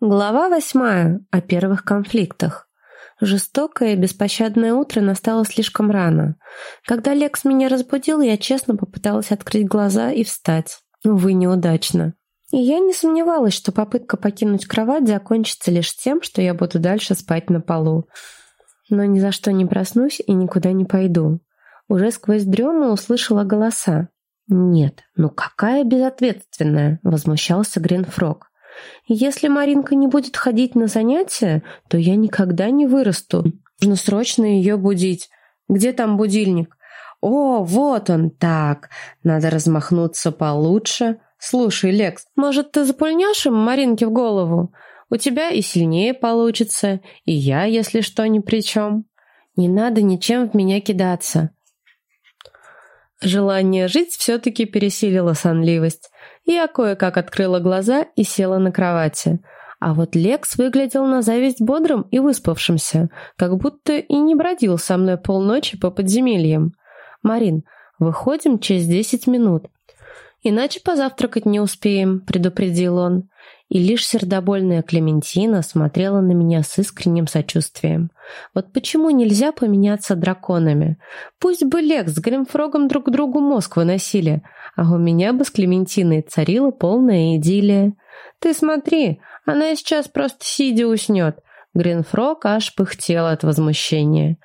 Глава восьмая. О первых конфликтах. Жестокое и беспощадное утро настало слишком рано. Когда Лекс меня разбудил, я честно попыталась открыть глаза и встать. Увы, неудачно. И я не сомневалась, что попытка покинуть кровать закончится лишь тем, что я буду дальше спать на полу. Но ни за что не проснусь и никуда не пойду. Уже сквозь дрему услышала голоса. «Нет, ну какая безответственная!» — возмущался Гринфрог. Если Маринка не будет ходить на занятия, то я никогда не вырасту. Нужно срочно ее будить. Где там будильник? О, вот он, так. Надо размахнуться получше. Слушай, Лекс, может, ты запульнешь им Маринке в голову? У тебя и сильнее получится, и я, если что, ни при чем. Не надо ничем в меня кидаться. Желание жить все-таки пересилило сонливость. Я кое-как открыла глаза и села на кровати. А вот Лекс выглядел на зависть бодрым и выспавшимся, как будто и не бродил со мной полночи по подземельям. «Марин, выходим через десять минут. Иначе позавтракать не успеем», — предупредил он и лишь сердобольная Клементина смотрела на меня с искренним сочувствием. Вот почему нельзя поменяться драконами? Пусть бы Лекс с Гримфрогом друг другу мозг выносили, а у меня бы с Клементиной царила полная идиллия. Ты смотри, она сейчас просто сидя уснет. Гринфрог аж пыхтел от возмущения.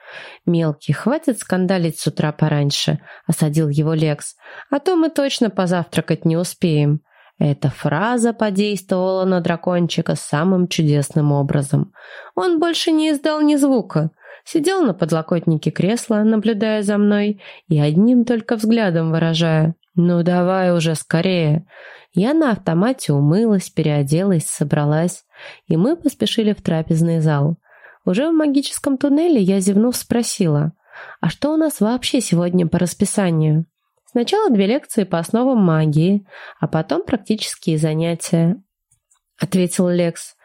«Мелкий, хватит скандалить с утра пораньше», — осадил его Лекс. «А то мы точно позавтракать не успеем». Эта фраза подействовала на дракончика самым чудесным образом. Он больше не издал ни звука. Сидел на подлокотнике кресла, наблюдая за мной, и одним только взглядом выражая «Ну давай уже скорее!» Я на автомате умылась, переоделась, собралась, и мы поспешили в трапезный зал. Уже в магическом туннеле я, зевнув, спросила, «А что у нас вообще сегодня по расписанию?» Сначала две лекции по основам магии, а потом практические занятия», — ответил Лекс.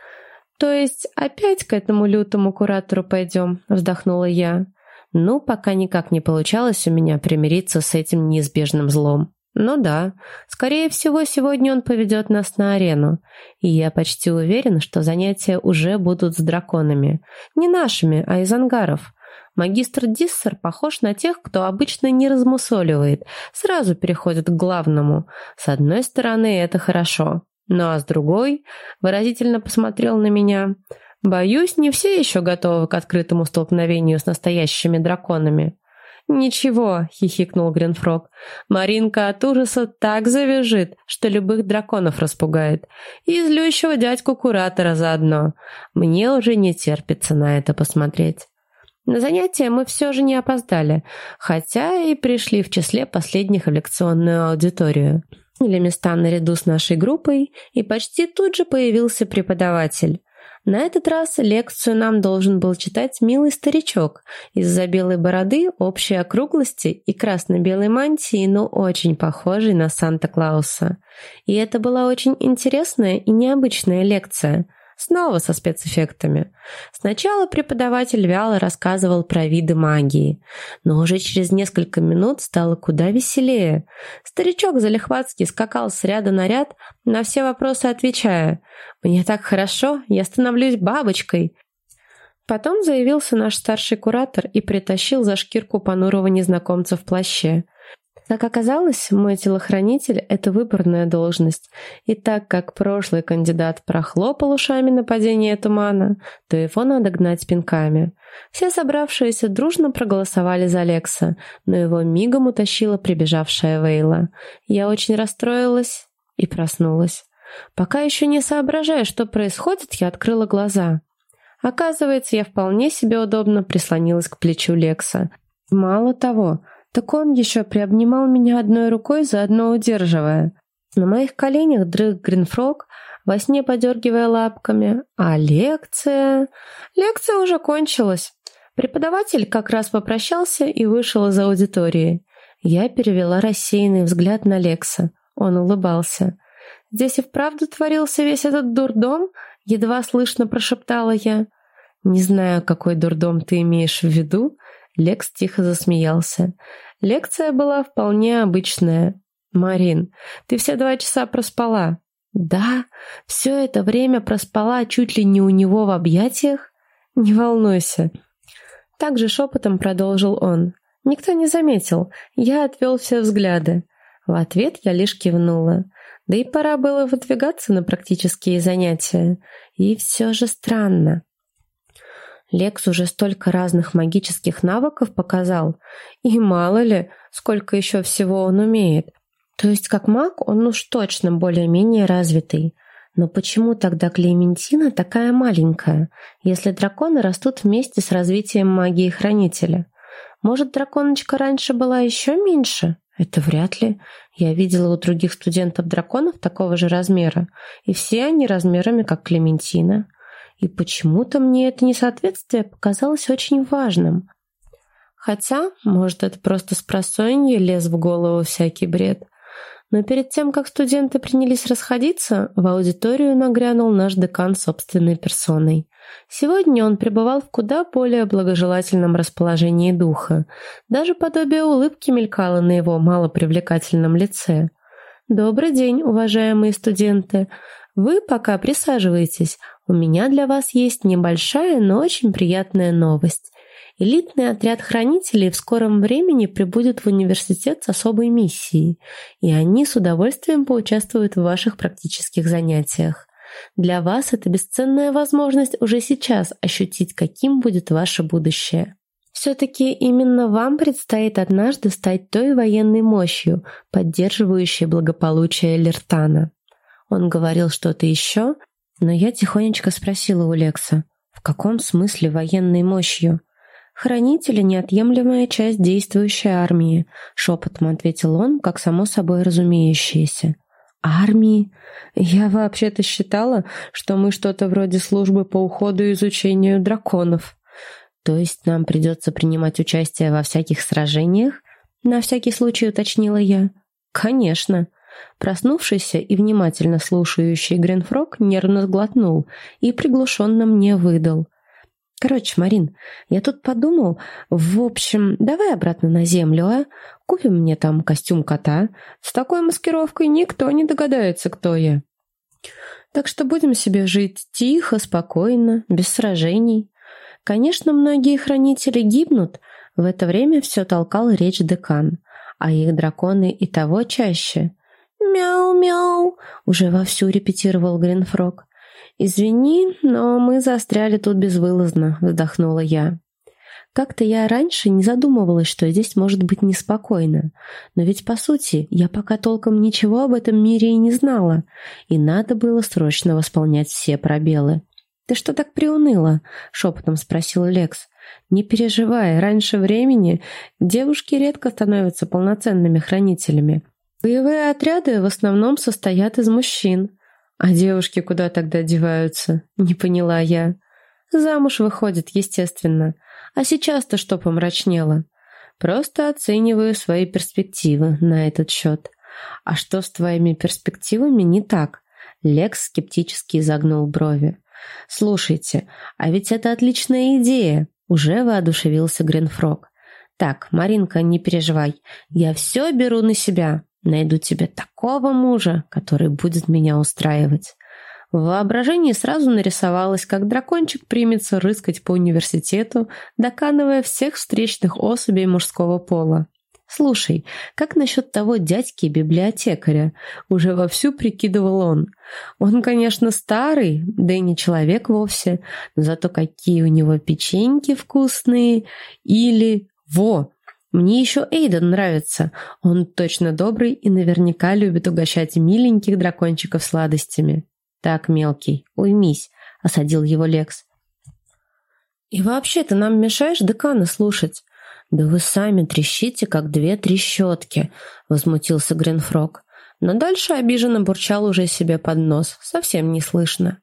«То есть опять к этому лютому куратору пойдем?» — вздохнула я. «Ну, пока никак не получалось у меня примириться с этим неизбежным злом. Ну да, скорее всего, сегодня он поведет нас на арену, и я почти уверен, что занятия уже будут с драконами. Не нашими, а из ангаров. Магистр Диссер похож на тех, кто обычно не размусоливает, сразу переходит к главному. С одной стороны, это хорошо. Ну а с другой, выразительно посмотрел на меня. Боюсь, не все еще готовы к открытому столкновению с настоящими драконами. «Ничего», — хихикнул Гринфрог. «Маринка от ужаса так завяжет, что любых драконов распугает. И злющего дядьку-куратора заодно. Мне уже не терпится на это посмотреть». На занятия мы все же не опоздали, хотя и пришли в числе последних в лекционную аудиторию. Или места наряду с нашей группой, и почти тут же появился преподаватель. На этот раз лекцию нам должен был читать милый старичок из-за белой бороды, общей округлости и красно-белой мантии, но очень похожий на Санта-Клауса. И это была очень интересная и необычная лекция – Снова со спецэффектами. Сначала преподаватель вяло рассказывал про виды магии, но уже через несколько минут стало куда веселее. Старичок залихватски скакал с ряда на ряд, на все вопросы отвечая «Мне так хорошо, я становлюсь бабочкой». Потом заявился наш старший куратор и притащил за шкирку понурого незнакомца в плаще – как оказалось, мой телохранитель — это выборная должность, и так как прошлый кандидат прохлопал ушами нападение тумана, то его надо гнать пинками. Все собравшиеся дружно проголосовали за Лекса, но его мигом утащила прибежавшая Вейла. Я очень расстроилась и проснулась. Пока еще не соображая, что происходит, я открыла глаза. Оказывается, я вполне себе удобно прислонилась к плечу Лекса. Мало того, так он еще приобнимал меня одной рукой, заодно удерживая. На моих коленях дрых Гринфрог, во сне подергивая лапками. А лекция... Лекция уже кончилась. Преподаватель как раз попрощался и вышел из аудитории. Я перевела рассеянный взгляд на Лекса. Он улыбался. «Здесь и вправду творился весь этот дурдом?» Едва слышно прошептала я. «Не знаю, какой дурдом ты имеешь в виду?» Лекс тихо засмеялся. Лекция была вполне обычная. «Марин, ты все два часа проспала». Да, все это время проспала чуть ли не у него в объятиях? Не волнуйся. Так же шепотом продолжил он. Никто не заметил, я отвел все взгляды. В ответ я лишь кивнула. Да и пора было выдвигаться на практические занятия. И все же странно. Лекс уже столько разных магических навыков показал. И мало ли, сколько еще всего он умеет. То есть как маг он уж точно более-менее развитый. Но почему тогда Клементина такая маленькая, если драконы растут вместе с развитием магии Хранителя? Может, драконочка раньше была еще меньше? Это вряд ли. Я видела у других студентов драконов такого же размера, и все они размерами, как Клементина. И почему-то мне это несоответствие показалось очень важным. Хотя, может, это просто с лез в голову всякий бред. Но перед тем, как студенты принялись расходиться, в аудиторию нагрянул наш декан собственной персоной. Сегодня он пребывал в куда более благожелательном расположении духа. Даже подобие улыбки мелькало на его малопривлекательном лице. «Добрый день, уважаемые студенты. Вы пока присаживайтесь. У меня для вас есть небольшая, но очень приятная новость. Элитный отряд хранителей в скором времени прибудет в университет с особой миссией, и они с удовольствием поучаствуют в ваших практических занятиях. Для вас это бесценная возможность уже сейчас ощутить, каким будет ваше будущее. Все-таки именно вам предстоит однажды стать той военной мощью, поддерживающей благополучие Лертана. Он говорил что-то еще, но я тихонечко спросила у Лекса, в каком смысле военной мощью? «Хранители — неотъемлемая часть действующей армии», — шепотом ответил он, как само собой разумеющееся. «Армии? Я вообще-то считала, что мы что-то вроде службы по уходу и изучению драконов. То есть нам придется принимать участие во всяких сражениях?» На всякий случай уточнила я. «Конечно». Проснувшийся и внимательно слушающий Гринфрог нервно сглотнул и приглушенно мне выдал. Короче, Марин, я тут подумал, в общем, давай обратно на землю, а? Купим мне там костюм кота. С такой маскировкой никто не догадается, кто я. Так что будем себе жить тихо, спокойно, без сражений. Конечно, многие хранители гибнут. В это время все толкал речь декан, а их драконы и того чаще. «Мяу-мяу!» — уже вовсю репетировал Гринфрог. «Извини, но мы застряли тут безвылазно», — вздохнула я. Как-то я раньше не задумывалась, что здесь может быть неспокойно. Но ведь, по сути, я пока толком ничего об этом мире и не знала. И надо было срочно восполнять все пробелы. «Ты что так приуныла?» — шепотом спросил Лекс. «Не переживай, раньше времени девушки редко становятся полноценными хранителями. Боевые отряды в основном состоят из мужчин. А девушки куда тогда деваются? Не поняла я. Замуж выходит, естественно. А сейчас-то что помрачнело? Просто оцениваю свои перспективы на этот счет. А что с твоими перспективами не так? Лекс скептически изогнул брови. «Слушайте, а ведь это отличная идея!» Уже воодушевился Гринфрог. «Так, Маринка, не переживай. Я все беру на себя. Найду тебе такого мужа, который будет меня устраивать. В воображении сразу нарисовалось, как дракончик примется рыскать по университету, доканывая всех встречных особей мужского пола. «Слушай, как насчет того дядьки-библиотекаря?» Уже вовсю прикидывал он. «Он, конечно, старый, да и не человек вовсе, но зато какие у него печеньки вкусные! Или... Во! Мне еще Эйден нравится. Он точно добрый и наверняка любит угощать миленьких дракончиков сладостями. Так, мелкий, уймись, осадил его Лекс. И вообще ты нам мешаешь декана слушать. Да вы сами трещите, как две трещотки, возмутился Гринфрог. Но дальше обиженно бурчал уже себе под нос, совсем не слышно.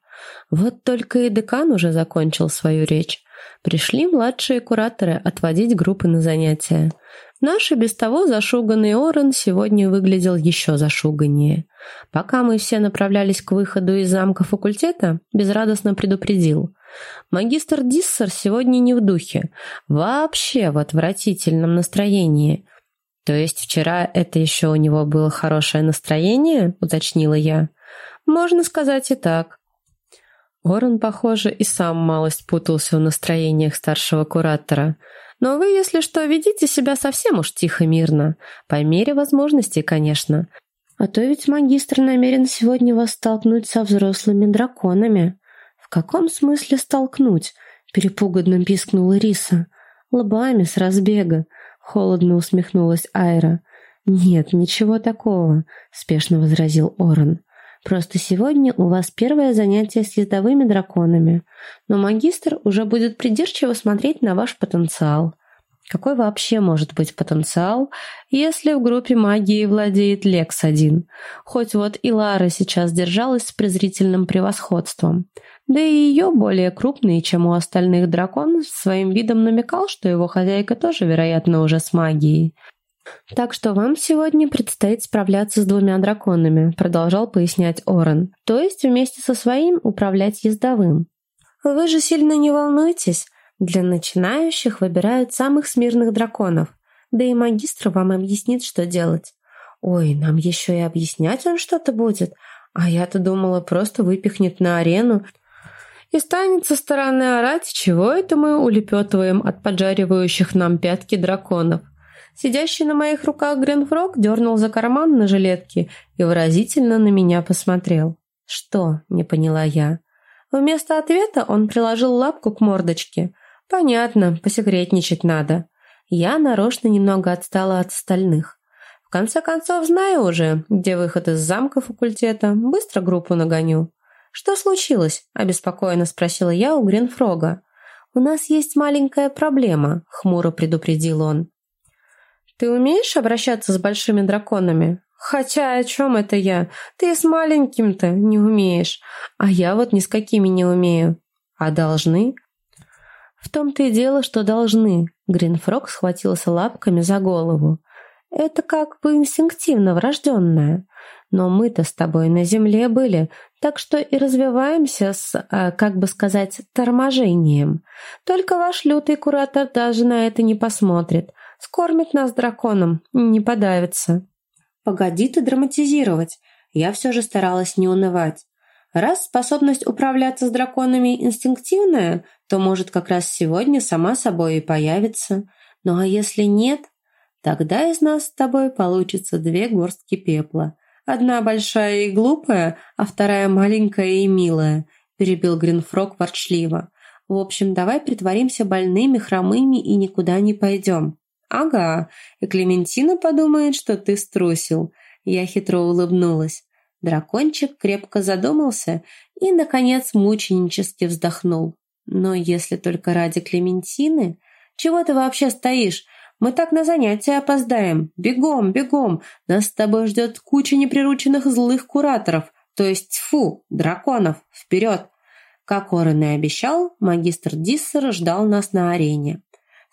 Вот только и декан уже закончил свою речь. Пришли младшие кураторы отводить группы на занятия. Наш и без того зашуганный Орен сегодня выглядел еще зашуганнее. Пока мы все направлялись к выходу из замка факультета, безрадостно предупредил. Магистр Диссер сегодня не в духе. Вообще в отвратительном настроении. То есть вчера это еще у него было хорошее настроение, уточнила я. Можно сказать и так. Орен, похоже, и сам малость путался в настроениях старшего куратора. Но вы, если что, ведите себя совсем уж тихо-мирно. По мере возможностей, конечно. А то ведь магистр намерен сегодня вас столкнуть со взрослыми драконами. В каком смысле столкнуть? Перепуганно пискнула Риса. Лобами с разбега. Холодно усмехнулась Айра. «Нет, ничего такого», — спешно возразил Орен. Просто сегодня у вас первое занятие с ездовыми драконами, но магистр уже будет придирчиво смотреть на ваш потенциал. Какой вообще может быть потенциал, если в группе магии владеет Лекс один? Хоть вот и Лара сейчас держалась с презрительным превосходством. Да и ее более крупный, чем у остальных дракон, своим видом намекал, что его хозяйка тоже, вероятно, уже с магией. «Так что вам сегодня предстоит справляться с двумя драконами», продолжал пояснять Орен. «То есть вместе со своим управлять ездовым. Вы же сильно не волнуйтесь. Для начинающих выбирают самых смирных драконов. Да и магистр вам объяснит, что делать. Ой, нам еще и объяснять он что-то будет. А я-то думала, просто выпихнет на арену и станет со стороны орать, чего это мы улепетываем от поджаривающих нам пятки драконов. Сидящий на моих руках Гренфрог дернул за карман на жилетке и выразительно на меня посмотрел. «Что?» – не поняла я. Вместо ответа он приложил лапку к мордочке. «Понятно, посекретничать надо». Я нарочно немного отстала от остальных. В конце концов, знаю уже, где выход из замка факультета. Быстро группу нагоню. «Что случилось?» – обеспокоенно спросила я у Гренфрога. «У нас есть маленькая проблема», – хмуро предупредил он. Ты умеешь обращаться с большими драконами? Хотя о чем это я? Ты с маленьким-то не умеешь. А я вот ни с какими не умею. А должны? В том-то и дело, что должны. Гринфрог схватился лапками за голову. Это как бы инстинктивно врожденное. Но мы-то с тобой на земле были, так что и развиваемся с, э, как бы сказать, торможением. Только ваш лютый куратор даже на это не посмотрит. Скормит нас драконом, не подавится. Погоди ты драматизировать. Я все же старалась не унывать. Раз способность управляться с драконами инстинктивная, то, может, как раз сегодня сама собой и появится. Ну а если нет, тогда из нас с тобой получится две горстки пепла. Одна большая и глупая, а вторая маленькая и милая, перебил Гринфрог ворчливо. В общем, давай притворимся больными, хромыми и никуда не пойдем. «Ага, и Клементина подумает, что ты струсил». Я хитро улыбнулась. Дракончик крепко задумался и, наконец, мученически вздохнул. «Но если только ради Клементины...» «Чего ты вообще стоишь? Мы так на занятия опоздаем. Бегом, бегом. Нас с тобой ждет куча неприрученных злых кураторов. То есть, фу, драконов. Вперед!» Как Орен и обещал, магистр Диссер ждал нас на арене.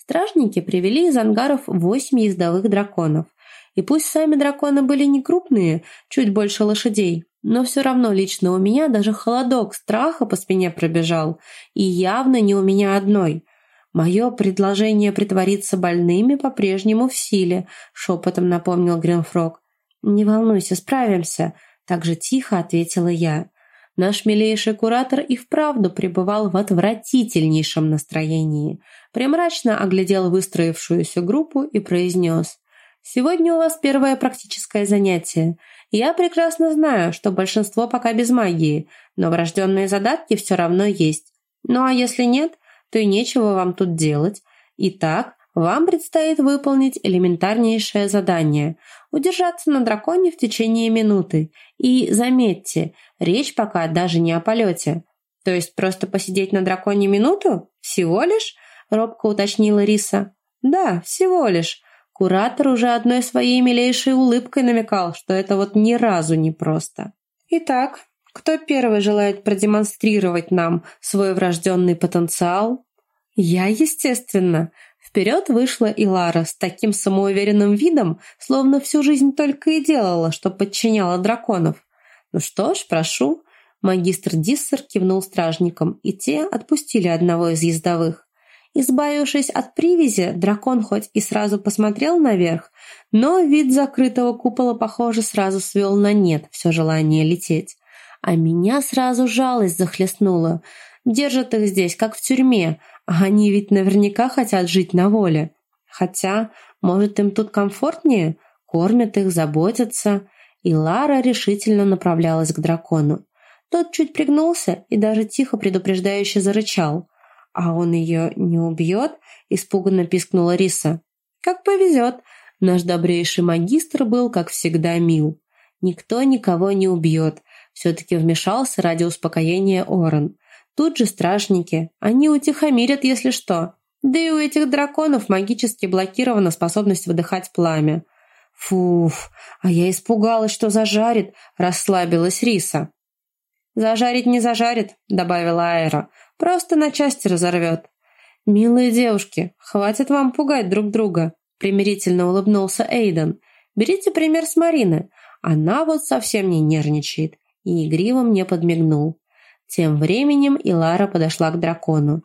Стражники привели из ангаров восемь ездовых драконов. И пусть сами драконы были не крупные, чуть больше лошадей, но все равно лично у меня даже холодок страха по спине пробежал. И явно не у меня одной. «Мое предложение притвориться больными по-прежнему в силе», — шепотом напомнил Гринфрог. «Не волнуйся, справимся», — так же тихо ответила я. Наш милейший куратор и вправду пребывал в отвратительнейшем настроении. Примрачно оглядел выстроившуюся группу и произнес. «Сегодня у вас первое практическое занятие. Я прекрасно знаю, что большинство пока без магии, но врожденные задатки все равно есть. Ну а если нет, то и нечего вам тут делать. Итак, вам предстоит выполнить элементарнейшее задание – удержаться на драконе в течение минуты. И заметьте, речь пока даже не о полете. То есть просто посидеть на драконе минуту? Всего лишь? Робко уточнила Риса. Да, всего лишь. Куратор уже одной своей милейшей улыбкой намекал, что это вот ни разу не просто. Итак, кто первый желает продемонстрировать нам свой врожденный потенциал? Я, естественно. Вперед вышла и Лара с таким самоуверенным видом, словно всю жизнь только и делала, что подчиняла драконов. «Ну что ж, прошу». Магистр Диссер кивнул стражникам, и те отпустили одного из ездовых. Избавившись от привязи, дракон хоть и сразу посмотрел наверх, но вид закрытого купола, похоже, сразу свел на нет все желание лететь. а меня сразу жалость захлестнула. Держат их здесь, как в тюрьме, они ведь наверняка хотят жить на воле. Хотя, может, им тут комфортнее? Кормят их, заботятся. И Лара решительно направлялась к дракону. Тот чуть пригнулся и даже тихо предупреждающе зарычал. «А он ее не убьет?» – испуганно пискнула Риса. «Как повезет!» Наш добрейший магистр был, как всегда, мил. Никто никого не убьет. Все-таки вмешался ради успокоения Орен. Тут же стражники. Они утихомирят, если что. Да и у этих драконов магически блокирована способность выдыхать пламя. Фуф, а я испугалась, что зажарит, расслабилась Риса. «Зажарить не зажарит», — добавила Айра. «Просто на части разорвет». «Милые девушки, хватит вам пугать друг друга», — примирительно улыбнулся Эйден. «Берите пример с Марины. Она вот совсем не нервничает». И игриво мне подмигнул. Тем временем Илара подошла к дракону.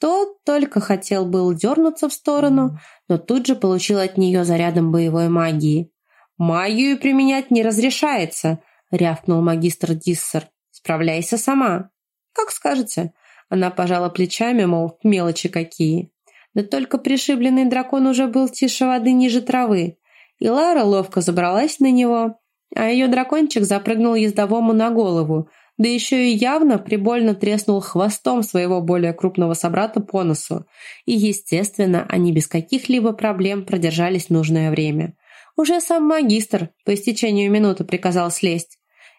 Тот только хотел был дернуться в сторону, но тут же получил от нее зарядом боевой магии. «Магию применять не разрешается», — рявкнул магистр Диссер. «Справляйся сама». «Как скажете». Она пожала плечами, мол, мелочи какие. Да только пришибленный дракон уже был тише воды ниже травы. И Лара ловко забралась на него, а ее дракончик запрыгнул ездовому на голову, да еще и явно прибольно треснул хвостом своего более крупного собрата по носу. И, естественно, они без каких-либо проблем продержались нужное время. Уже сам магистр по истечению минуты приказал слезть.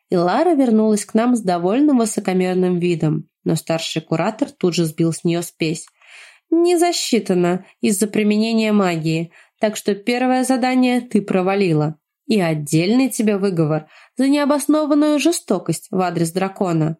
И Лара вернулась к нам с довольно высокомерным видом, но старший куратор тут же сбил с нее спесь. «Не засчитано из-за применения магии, так что первое задание ты провалила. И отдельный тебе выговор за необоснованную жестокость в адрес дракона.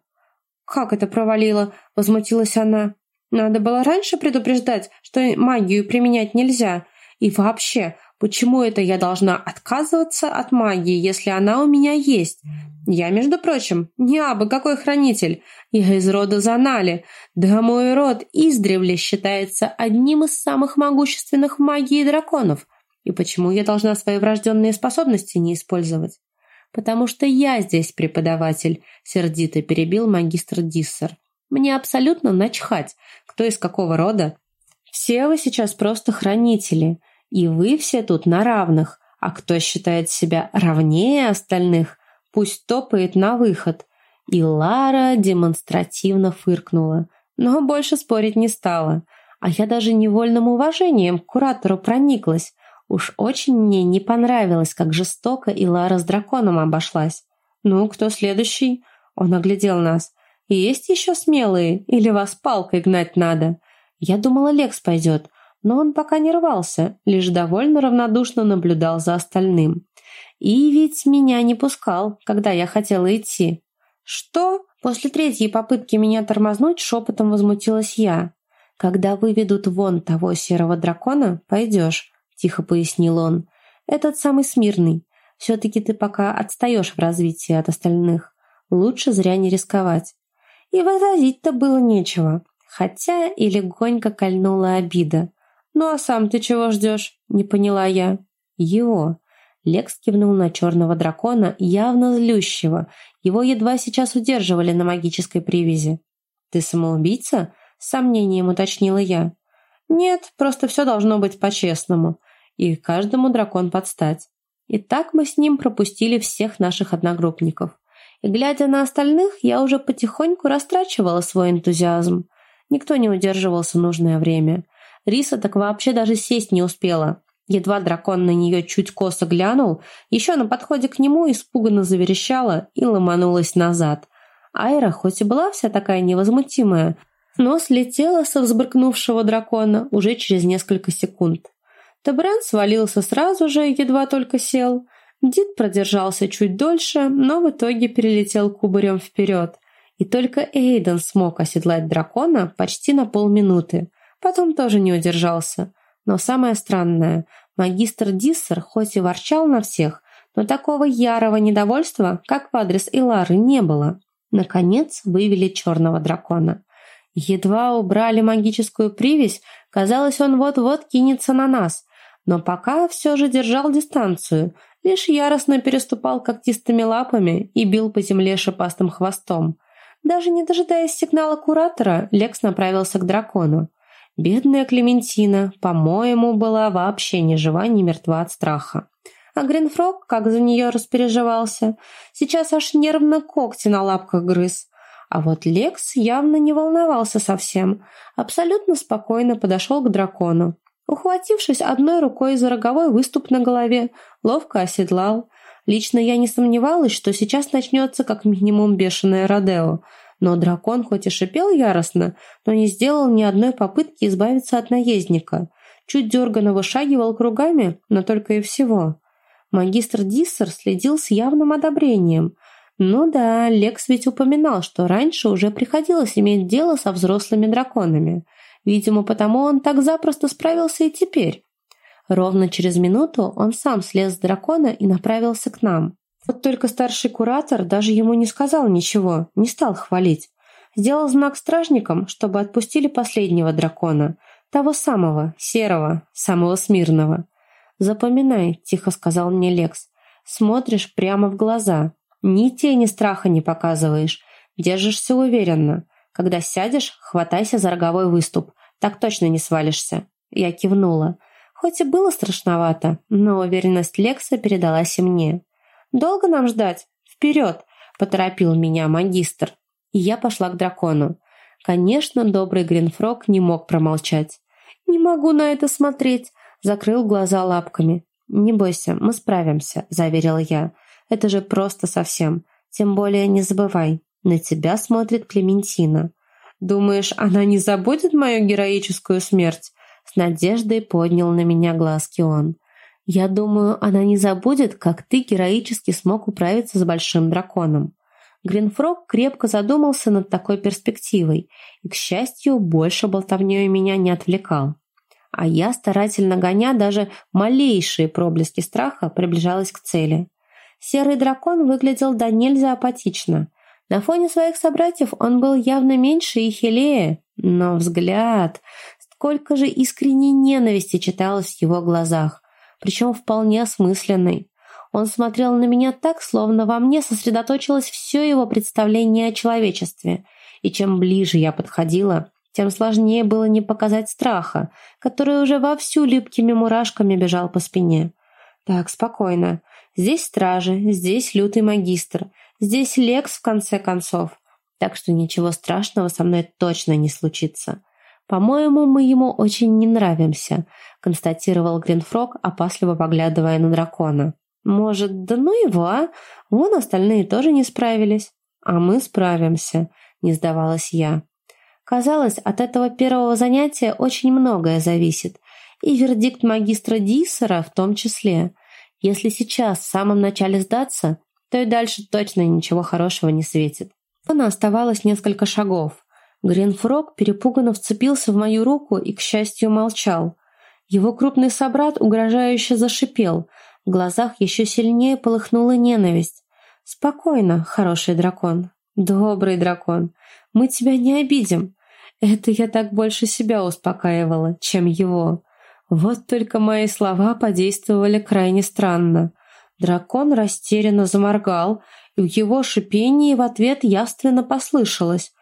«Как это провалило?» – возмутилась она. «Надо было раньше предупреждать, что магию применять нельзя. И вообще, почему это я должна отказываться от магии, если она у меня есть? Я, между прочим, не абы какой хранитель. Я из рода Занали. Да мой род издревле считается одним из самых могущественных в магии драконов. И почему я должна свои врожденные способности не использовать?» «Потому что я здесь преподаватель», — сердито перебил магистр Диссер. «Мне абсолютно начхать, кто из какого рода. Все вы сейчас просто хранители, и вы все тут на равных, а кто считает себя равнее остальных, пусть топает на выход». И Лара демонстративно фыркнула, но больше спорить не стала. А я даже невольным уважением к куратору прониклась. Уж очень мне не понравилось, как жестоко и Лара с драконом обошлась. «Ну, кто следующий?» Он оглядел нас. «Есть еще смелые? Или вас палкой гнать надо?» Я думала, Лекс пойдет, но он пока не рвался, лишь довольно равнодушно наблюдал за остальным. И ведь меня не пускал, когда я хотела идти. «Что?» После третьей попытки меня тормознуть шепотом возмутилась я. «Когда выведут вон того серого дракона, пойдешь тихо пояснил он. «Этот самый смирный. Все-таки ты пока отстаешь в развитии от остальных. Лучше зря не рисковать». И возразить-то было нечего, хотя и легонько кольнула обида. «Ну а сам ты чего ждешь?» — не поняла я. «Его». Лекс кивнул на черного дракона, явно злющего. Его едва сейчас удерживали на магической привязи. «Ты самоубийца?» — с сомнением уточнила я. «Нет, просто все должно быть по-честному и каждому дракон подстать. И так мы с ним пропустили всех наших одногруппников. И глядя на остальных, я уже потихоньку растрачивала свой энтузиазм. Никто не удерживался нужное время. Риса так вообще даже сесть не успела. Едва дракон на нее чуть косо глянул, еще на подходе к нему испуганно заверещала и ломанулась назад. Айра, хоть и была вся такая невозмутимая, но слетела со взбрыкнувшего дракона уже через несколько секунд. Тебрен свалился сразу же, едва только сел. Дид продержался чуть дольше, но в итоге перелетел кубарем вперед. И только Эйден смог оседлать дракона почти на полминуты. Потом тоже не удержался. Но самое странное, магистр Диссер хоть и ворчал на всех, но такого ярого недовольства, как в адрес Илары, не было. Наконец вывели черного дракона. Едва убрали магическую привязь, казалось, он вот-вот кинется на нас, но пока все же держал дистанцию лишь яростно переступал когтистыми лапами и бил по земле шипастым хвостом. Даже не дожидаясь сигнала куратора, Лекс направился к дракону. Бедная Клементина, по-моему, была вообще ни жива, ни мертва от страха. А Гринфрог, как за нее распереживался, сейчас аж нервно когти на лапках грыз. А вот Лекс явно не волновался совсем, абсолютно спокойно подошел к дракону. Ухватившись одной рукой за роговой выступ на голове, ловко оседлал. Лично я не сомневалась, что сейчас начнется как минимум бешеное Родео. Но дракон хоть и шипел яростно, но не сделал ни одной попытки избавиться от наездника. Чуть дерганно вышагивал кругами, но только и всего. Магистр Диссер следил с явным одобрением. Ну да, Лекс ведь упоминал, что раньше уже приходилось иметь дело со взрослыми драконами. Видимо, потому он так запросто справился и теперь. Ровно через минуту он сам слез с дракона и направился к нам. Вот только старший куратор даже ему не сказал ничего, не стал хвалить. Сделал знак стражникам, чтобы отпустили последнего дракона, того самого, серого, самого смирного. «Запоминай», — тихо сказал мне Лекс. «Смотришь прямо в глаза. Ни тени страха не показываешь. Держишься уверенно. Когда сядешь, хватайся за роговой выступ. Так точно не свалишься». Я кивнула. Хоть и было страшновато, но уверенность Лекса передалась и мне. «Долго нам ждать? Вперед!» — поторопил меня магистр. И я пошла к дракону. Конечно, добрый Гринфрог не мог промолчать. «Не могу на это смотреть закрыл глаза лапками. «Не бойся, мы справимся», — заверила я. «Это же просто совсем. Тем более не забывай, на тебя смотрит Клементина. Думаешь, она не забудет мою героическую смерть?» С надеждой поднял на меня глазки он. «Я думаю, она не забудет, как ты героически смог управиться с большим драконом». Гринфрог крепко задумался над такой перспективой и, к счастью, больше болтовнёй меня не отвлекал а я, старательно гоня даже малейшие проблески страха, приближалась к цели. Серый дракон выглядел до нельзя апатично. На фоне своих собратьев он был явно меньше и хилее, но взгляд... Сколько же искренней ненависти читалось в его глазах, причем вполне осмысленной. Он смотрел на меня так, словно во мне сосредоточилось все его представление о человечестве, и чем ближе я подходила, тем сложнее было не показать страха, который уже вовсю липкими мурашками бежал по спине. Так, спокойно. Здесь стражи, здесь лютый магистр, здесь Лекс в конце концов. Так что ничего страшного со мной точно не случится. По-моему, мы ему очень не нравимся, констатировал Гринфрог, опасливо поглядывая на дракона. Может, да ну его, а? Вон остальные тоже не справились. А мы справимся, не сдавалась я. Казалось, от этого первого занятия очень многое зависит, и вердикт магистра Диссера в том числе. Если сейчас в самом начале сдаться, то и дальше точно ничего хорошего не светит. Она оставалось несколько шагов. Гринфрог перепуганно вцепился в мою руку и, к счастью, молчал. Его крупный собрат угрожающе зашипел. В глазах еще сильнее полыхнула ненависть. «Спокойно, хороший дракон. Добрый дракон. Мы тебя не обидим. Это я так больше себя успокаивала, чем его. Вот только мои слова подействовали крайне странно. Дракон растерянно заморгал, и в его шипении в ответ явственно послышалось.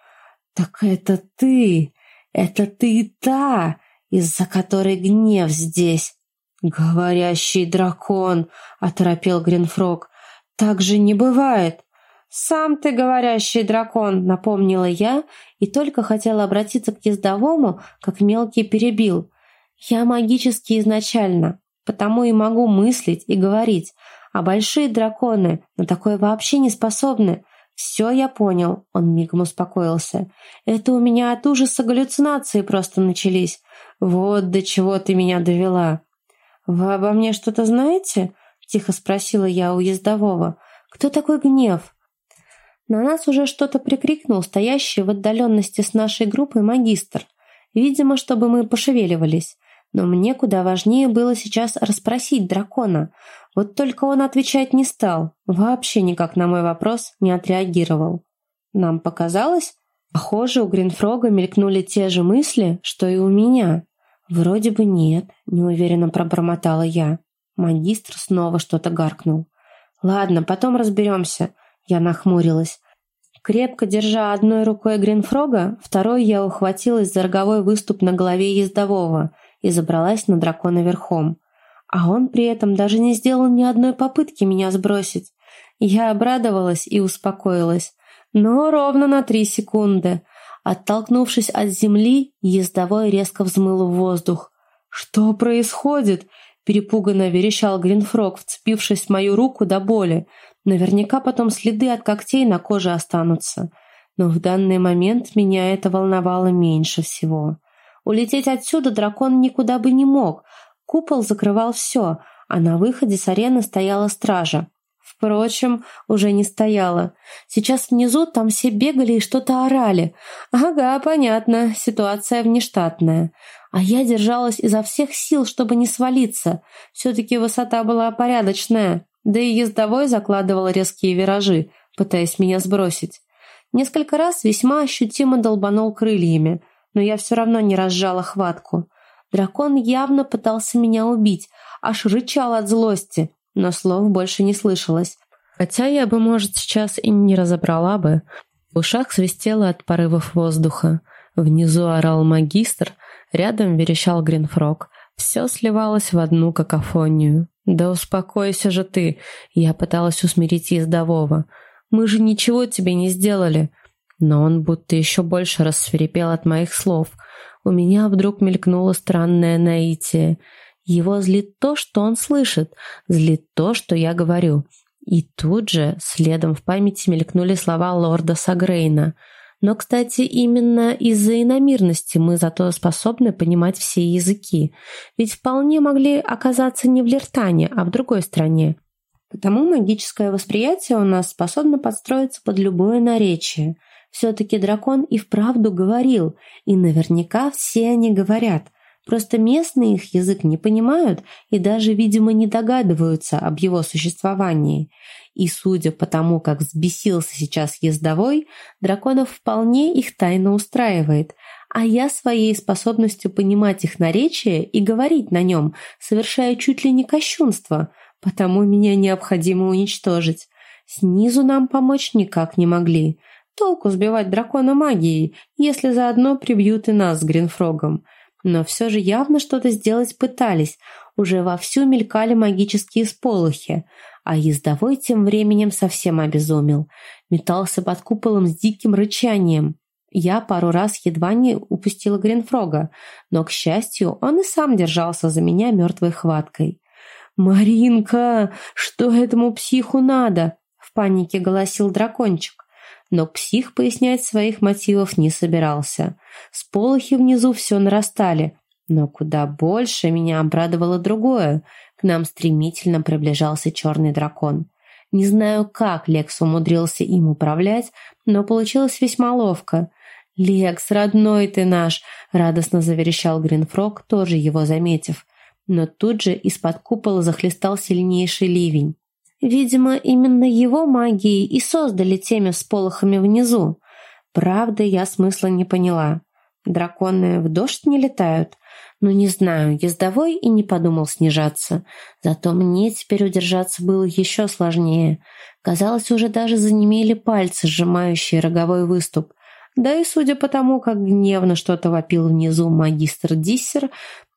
«Так это ты! Это ты та, из-за которой гнев здесь!» «Говорящий дракон!» — оторопел Гринфрог. «Так же не бывает!» «Сам ты говорящий дракон», — напомнила я и только хотела обратиться к ездовому, как мелкий перебил. «Я магический изначально, потому и могу мыслить и говорить, а большие драконы на такое вообще не способны. Все я понял», — он мигом успокоился. «Это у меня от ужаса галлюцинации просто начались. Вот до чего ты меня довела». «Вы обо мне что-то знаете?» — тихо спросила я у ездового. «Кто такой гнев?» На нас уже что-то прикрикнул стоящий в отдаленности с нашей группой магистр. Видимо, чтобы мы пошевеливались. Но мне куда важнее было сейчас расспросить дракона. Вот только он отвечать не стал. Вообще никак на мой вопрос не отреагировал. Нам показалось? Похоже, у Гринфрога мелькнули те же мысли, что и у меня. Вроде бы нет, неуверенно пробормотала я. Магистр снова что-то гаркнул. «Ладно, потом разберемся». Я нахмурилась. Крепко держа одной рукой Гринфрога, второй я ухватилась за роговой выступ на голове ездового и забралась на дракона верхом. А он при этом даже не сделал ни одной попытки меня сбросить. Я обрадовалась и успокоилась. Но ровно на три секунды. Оттолкнувшись от земли, ездовой резко взмыл в воздух. «Что происходит?» – перепуганно верещал Гринфрог, вцепившись в мою руку до боли. Наверняка потом следы от когтей на коже останутся. Но в данный момент меня это волновало меньше всего. Улететь отсюда дракон никуда бы не мог. Купол закрывал все, а на выходе с арены стояла стража. Впрочем, уже не стояла. Сейчас внизу там все бегали и что-то орали. Ага, понятно, ситуация внештатная. А я держалась изо всех сил, чтобы не свалиться. Все-таки высота была порядочная. Да и ездовой закладывал резкие виражи, пытаясь меня сбросить. Несколько раз весьма ощутимо долбанул крыльями, но я все равно не разжала хватку. Дракон явно пытался меня убить, аж рычал от злости, но слов больше не слышалось. Хотя я бы, может, сейчас и не разобрала бы. В ушах свистело от порывов воздуха. Внизу орал магистр, рядом верещал Гринфрог. Все сливалось в одну какофонию. «Да успокойся же ты!» Я пыталась усмирить ездового. «Мы же ничего тебе не сделали!» Но он будто еще больше рассверепел от моих слов. У меня вдруг мелькнуло странное наитие. Его злит то, что он слышит, злит то, что я говорю. И тут же, следом в памяти мелькнули слова лорда Сагрейна — но, кстати, именно из-за иномирности мы зато способны понимать все языки. Ведь вполне могли оказаться не в Лертане, а в другой стране. Потому магическое восприятие у нас способно подстроиться под любое наречие. Все-таки дракон и вправду говорил, и наверняка все они говорят. Просто местные их язык не понимают и даже, видимо, не догадываются об его существовании. И судя по тому, как взбесился сейчас ездовой, драконов вполне их тайно устраивает, а я своей способностью понимать их наречие и говорить на нем совершаю чуть ли не кощунство, потому меня необходимо уничтожить. Снизу нам помочь никак не могли. Толку сбивать дракона магией, если заодно прибьют и нас с Гринфрогом. Но все же явно что-то сделать пытались, уже вовсю мелькали магические сполохи, а ездовой тем временем совсем обезумел. Метался под куполом с диким рычанием. Я пару раз едва не упустила Гринфрога, но, к счастью, он и сам держался за меня мертвой хваткой. «Маринка, что этому психу надо?» — в панике голосил дракончик. Но псих пояснять своих мотивов не собирался. Сполохи внизу все нарастали, но куда больше меня обрадовало другое. К нам стремительно приближался черный дракон. Не знаю, как Лекс умудрился им управлять, но получилось весьма ловко. «Лекс, родной ты наш!» — радостно заверещал Гринфрог, тоже его заметив. Но тут же из-под купола захлестал сильнейший ливень. Видимо, именно его магией и создали теми всполохами внизу. Правда, я смысла не поняла. Драконы в дождь не летают, ну, не знаю, ездовой и не подумал снижаться. Зато мне теперь удержаться было еще сложнее. Казалось, уже даже занемели пальцы, сжимающие роговой выступ. Да и судя по тому, как гневно что-то вопил внизу магистр Диссер,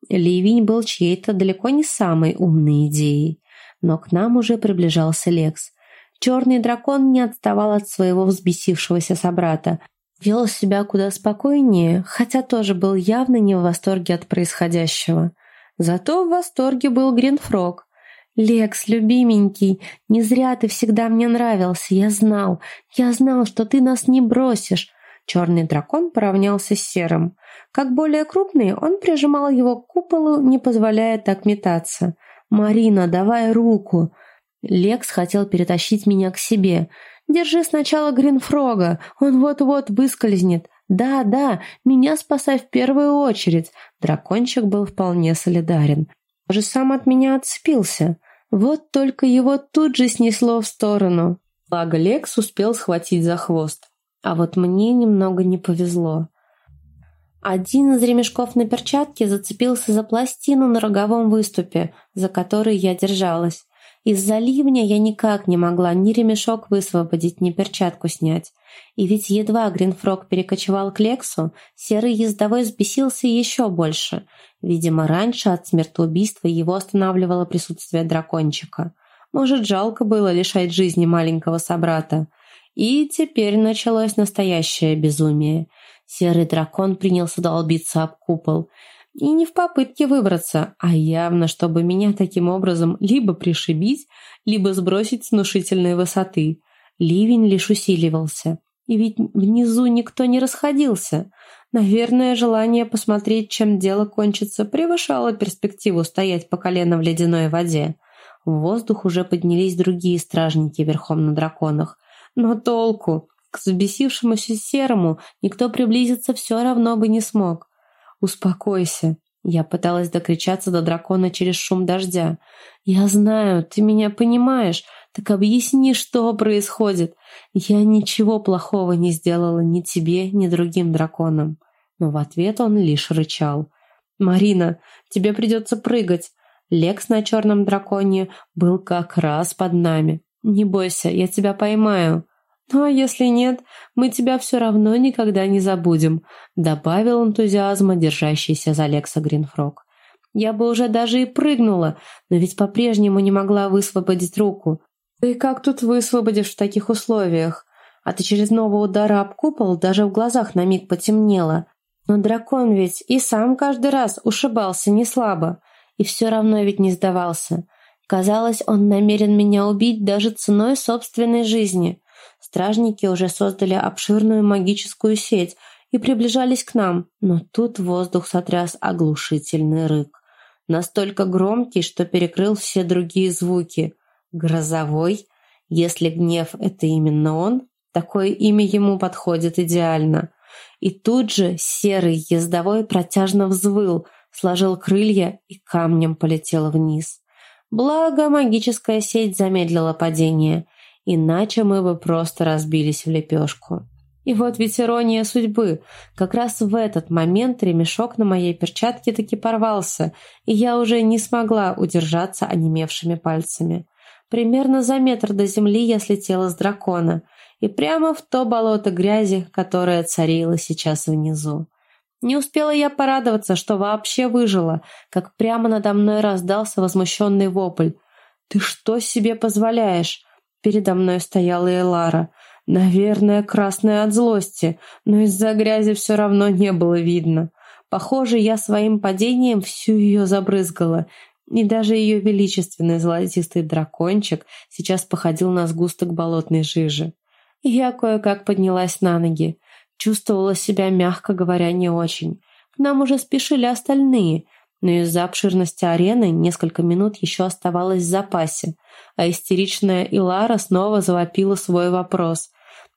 ливень был чьей-то далеко не самой умной идеей. Но к нам уже приближался Лекс. Черный дракон не отставал от своего взбесившегося собрата, Вел себя куда спокойнее, хотя тоже был явно не в восторге от происходящего. Зато в восторге был Гринфрог. «Лекс, любименький, не зря ты всегда мне нравился, я знал, я знал, что ты нас не бросишь». Черный дракон поравнялся с серым. Как более крупный, он прижимал его к куполу, не позволяя так метаться. «Марина, давай руку!» Лекс хотел перетащить меня к себе – Держи сначала Гринфрога, он вот-вот выскользнет. Да, да, меня спасай в первую очередь. Дракончик был вполне солидарен. Даже сам от меня отцепился. Вот только его тут же снесло в сторону. Благо Лекс успел схватить за хвост. А вот мне немного не повезло. Один из ремешков на перчатке зацепился за пластину на роговом выступе, за который я держалась. Из-за ливня я никак не могла ни ремешок высвободить, ни перчатку снять. И ведь едва Гринфрог перекочевал к Лексу, серый ездовой взбесился еще больше. Видимо, раньше от смертоубийства его останавливало присутствие дракончика. Может, жалко было лишать жизни маленького собрата. И теперь началось настоящее безумие. Серый дракон принялся долбиться об купол. И не в попытке выбраться, а явно, чтобы меня таким образом либо пришибить, либо сбросить с внушительной высоты. Ливень лишь усиливался. И ведь внизу никто не расходился. Наверное, желание посмотреть, чем дело кончится, превышало перспективу стоять по колено в ледяной воде. В воздух уже поднялись другие стражники верхом на драконах. Но толку? К взбесившемуся серому никто приблизиться все равно бы не смог. «Успокойся». Я пыталась докричаться до дракона через шум дождя. «Я знаю, ты меня понимаешь. Так объясни, что происходит. Я ничего плохого не сделала ни тебе, ни другим драконам». Но в ответ он лишь рычал. «Марина, тебе придется прыгать. Лекс на черном драконе был как раз под нами. Не бойся, я тебя поймаю». «Ну а если нет, мы тебя все равно никогда не забудем», добавил энтузиазма держащийся за Лекса Гринфрог. «Я бы уже даже и прыгнула, но ведь по-прежнему не могла высвободить руку. И как тут высвободишь в таких условиях? От очередного удара об купол даже в глазах на миг потемнело. Но дракон ведь и сам каждый раз ушибался не слабо, и все равно ведь не сдавался. Казалось, он намерен меня убить даже ценой собственной жизни». Стражники уже создали обширную магическую сеть и приближались к нам, но тут воздух сотряс оглушительный рык. Настолько громкий, что перекрыл все другие звуки. Грозовой? Если гнев — это именно он, такое имя ему подходит идеально. И тут же серый ездовой протяжно взвыл, сложил крылья и камнем полетел вниз. Благо, магическая сеть замедлила падение — Иначе мы бы просто разбились в лепешку. И вот ведь ирония судьбы. Как раз в этот момент ремешок на моей перчатке таки порвался, и я уже не смогла удержаться онемевшими пальцами. Примерно за метр до земли я слетела с дракона и прямо в то болото грязи, которое царило сейчас внизу. Не успела я порадоваться, что вообще выжила, как прямо надо мной раздался возмущенный вопль. «Ты что себе позволяешь?» Передо мной стояла Элара. Наверное, красная от злости, но из-за грязи все равно не было видно. Похоже, я своим падением всю ее забрызгала, и даже ее величественный золотистый дракончик сейчас походил на сгусток болотной жижи. Я кое-как поднялась на ноги. Чувствовала себя, мягко говоря, не очень. К нам уже спешили остальные — но из-за обширности арены несколько минут еще оставалось в запасе, а истеричная Илара снова завопила свой вопрос.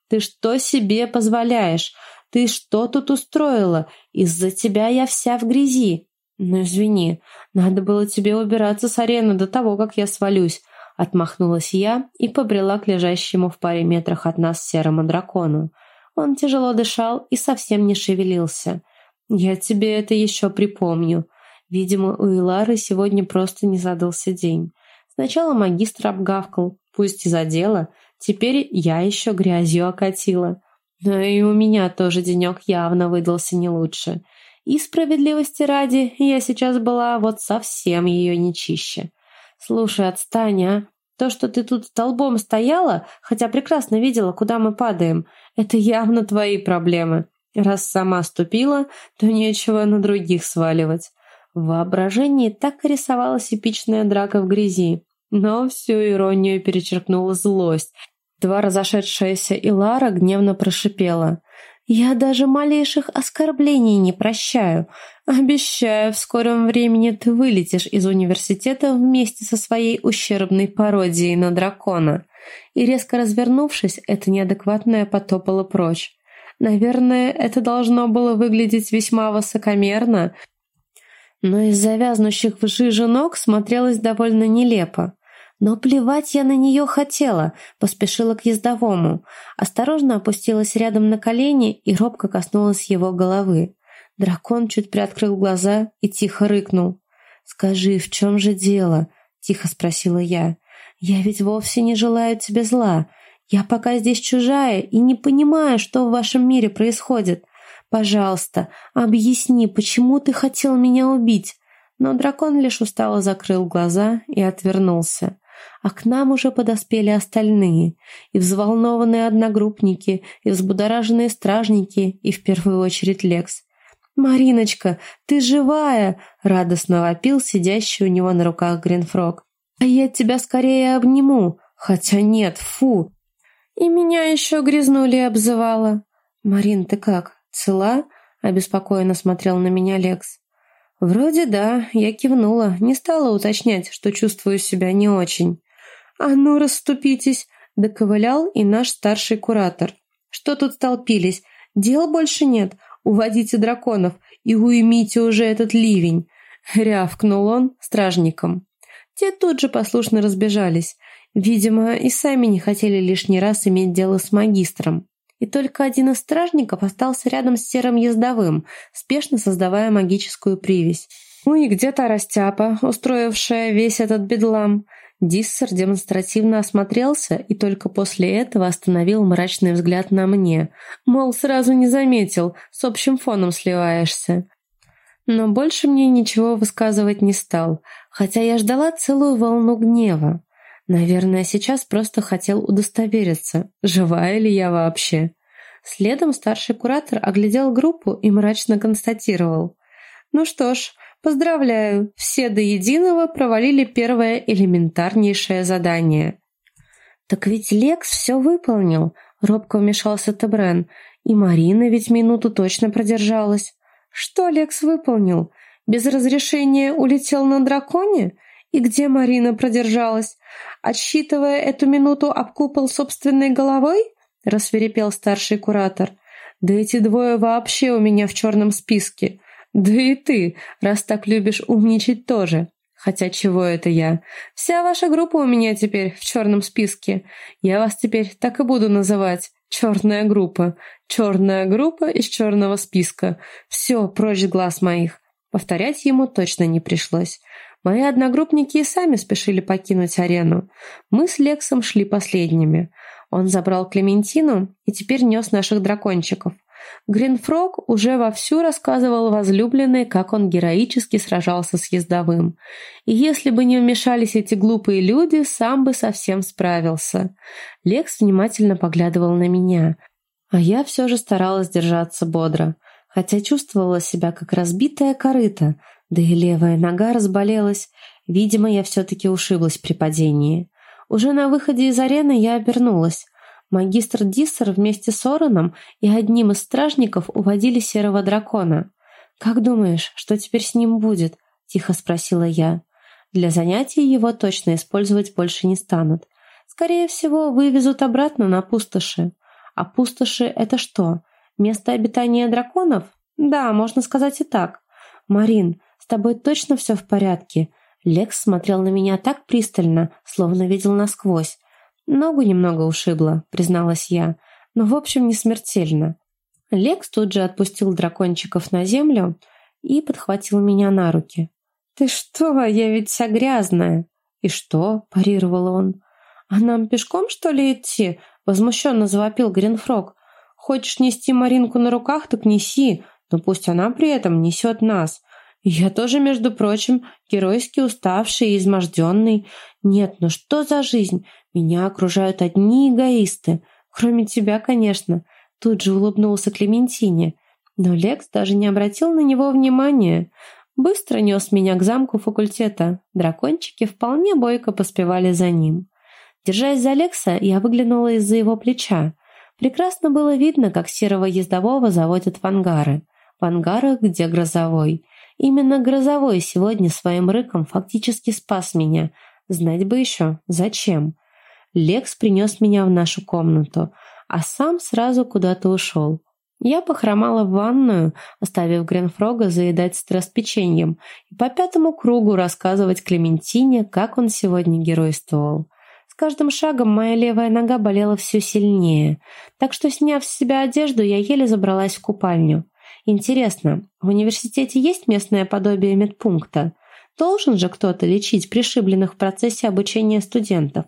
«Ты что себе позволяешь? Ты что тут устроила? Из-за тебя я вся в грязи!» «Ну, извини, надо было тебе убираться с арены до того, как я свалюсь», Отмахнулась я и побрела к лежащему в паре метрах от нас серому дракону. Он тяжело дышал и совсем не шевелился. «Я тебе это еще припомню», Видимо, у Илары сегодня просто не задался день. Сначала магистр обгавкал, пусть и за дело, теперь я еще грязью окатила. Но и у меня тоже денек явно выдался не лучше. И справедливости ради, я сейчас была вот совсем ее не чище. Слушай, отстань, а? То, что ты тут столбом стояла, хотя прекрасно видела, куда мы падаем, это явно твои проблемы. Раз сама ступила, то нечего на других сваливать. В воображении так и рисовалась эпичная драка в грязи, но всю иронию перечеркнула злость. Два разошедшаяся Илара гневно прошипела. «Я даже малейших оскорблений не прощаю. Обещаю, в скором времени ты вылетишь из университета вместе со своей ущербной пародией на дракона». И резко развернувшись, эта неадекватная потопала прочь. Наверное, это должно было выглядеть весьма высокомерно, но из завязнущих в жиже ног смотрелась довольно нелепо. Но плевать я на нее хотела, поспешила к ездовому. Осторожно опустилась рядом на колени и робко коснулась его головы. Дракон чуть приоткрыл глаза и тихо рыкнул. «Скажи, в чем же дело?» — тихо спросила я. «Я ведь вовсе не желаю тебе зла. Я пока здесь чужая и не понимаю, что в вашем мире происходит. Пожалуйста, объясни, почему ты хотел меня убить?» Но дракон лишь устало закрыл глаза и отвернулся. А к нам уже подоспели остальные, и взволнованные одногруппники, и взбудораженные стражники, и в первую очередь Лекс. «Мариночка, ты живая!» — радостно вопил сидящий у него на руках Гринфрог. «А я тебя скорее обниму! Хотя нет, фу!» И меня еще грязнули обзывала. «Марин, ты как, цела?» — обеспокоенно смотрел на меня Лекс. «Вроде да», — я кивнула, не стала уточнять, что чувствую себя не очень. «А ну, расступитесь!» — доковылял и наш старший куратор. «Что тут столпились? Дел больше нет. Уводите драконов и уймите уже этот ливень!» — рявкнул он стражникам. Те тут же послушно разбежались. Видимо, и сами не хотели лишний раз иметь дело с магистром. И только один из стражников остался рядом с серым ездовым, спешно создавая магическую привязь. Ну и где-то растяпа, устроившая весь этот бедлам. Диссер демонстративно осмотрелся и только после этого остановил мрачный взгляд на мне. Мол, сразу не заметил, с общим фоном сливаешься. Но больше мне ничего высказывать не стал, хотя я ждала целую волну гнева. Наверное, сейчас просто хотел удостовериться, живая ли я вообще. Следом старший куратор оглядел группу и мрачно констатировал. «Ну что ж, поздравляю, все до единого провалили первое элементарнейшее задание». «Так ведь Лекс все выполнил», — робко вмешался Тебрен. «И Марина ведь минуту точно продержалась». «Что Лекс выполнил? Без разрешения улетел на драконе? И где Марина продержалась? Отсчитывая эту минуту об купол собственной головой? Рассверепел старший куратор. Да эти двое вообще у меня в черном списке. Да и ты, раз так любишь умничать тоже. Хотя чего это я? Вся ваша группа у меня теперь в черном списке. Я вас теперь так и буду называть. Черная группа. Черная группа из черного списка. Все, прочь глаз моих. Повторять ему точно не пришлось. Мои одногруппники и сами спешили покинуть арену. Мы с Лексом шли последними. Он забрал Клементину и теперь нес наших дракончиков. Гринфрог уже вовсю рассказывал возлюбленной, как он героически сражался с ездовым. И если бы не вмешались эти глупые люди, сам бы совсем справился. Лекс внимательно поглядывал на меня, а я все же старалась держаться бодро, хотя чувствовала себя как разбитая корыта – да и левая нога разболелась. Видимо, я все-таки ушиблась при падении. Уже на выходе из арены я обернулась. Магистр Диссер вместе с Ороном и одним из стражников уводили серого дракона. «Как думаешь, что теперь с ним будет?» – тихо спросила я. «Для занятий его точно использовать больше не станут. Скорее всего, вывезут обратно на пустоши. А пустоши – это что? Место обитания драконов? Да, можно сказать и так. Марин, «С тобой точно все в порядке?» Лекс смотрел на меня так пристально, словно видел насквозь. «Ногу немного ушибло», — призналась я. «Но, в общем, не смертельно». Лекс тут же отпустил дракончиков на землю и подхватил меня на руки. «Ты что? Я ведь вся грязная!» «И что?» – парировал он. «А нам пешком, что ли, идти?» – возмущенно завопил Гринфрог. «Хочешь нести Маринку на руках, так неси, но пусть она при этом несет нас. Я тоже, между прочим, геройски уставший и изможденный. Нет, ну что за жизнь? Меня окружают одни эгоисты. Кроме тебя, конечно. Тут же улыбнулся Клементине. Но Лекс даже не обратил на него внимания. Быстро нес меня к замку факультета. Дракончики вполне бойко поспевали за ним. Держась за Лекса, я выглянула из-за его плеча. Прекрасно было видно, как серого ездового заводят в ангары. В ангарах, где грозовой. Именно Грозовой сегодня своим рыком фактически спас меня. Знать бы еще, зачем. Лекс принес меня в нашу комнату, а сам сразу куда-то ушел. Я похромала в ванную, оставив Гренфрога заедать стресс печеньем и по пятому кругу рассказывать Клементине, как он сегодня геройствовал. С каждым шагом моя левая нога болела все сильнее, так что, сняв с себя одежду, я еле забралась в купальню. Интересно, в университете есть местное подобие медпункта? Должен же кто-то лечить пришибленных в процессе обучения студентов.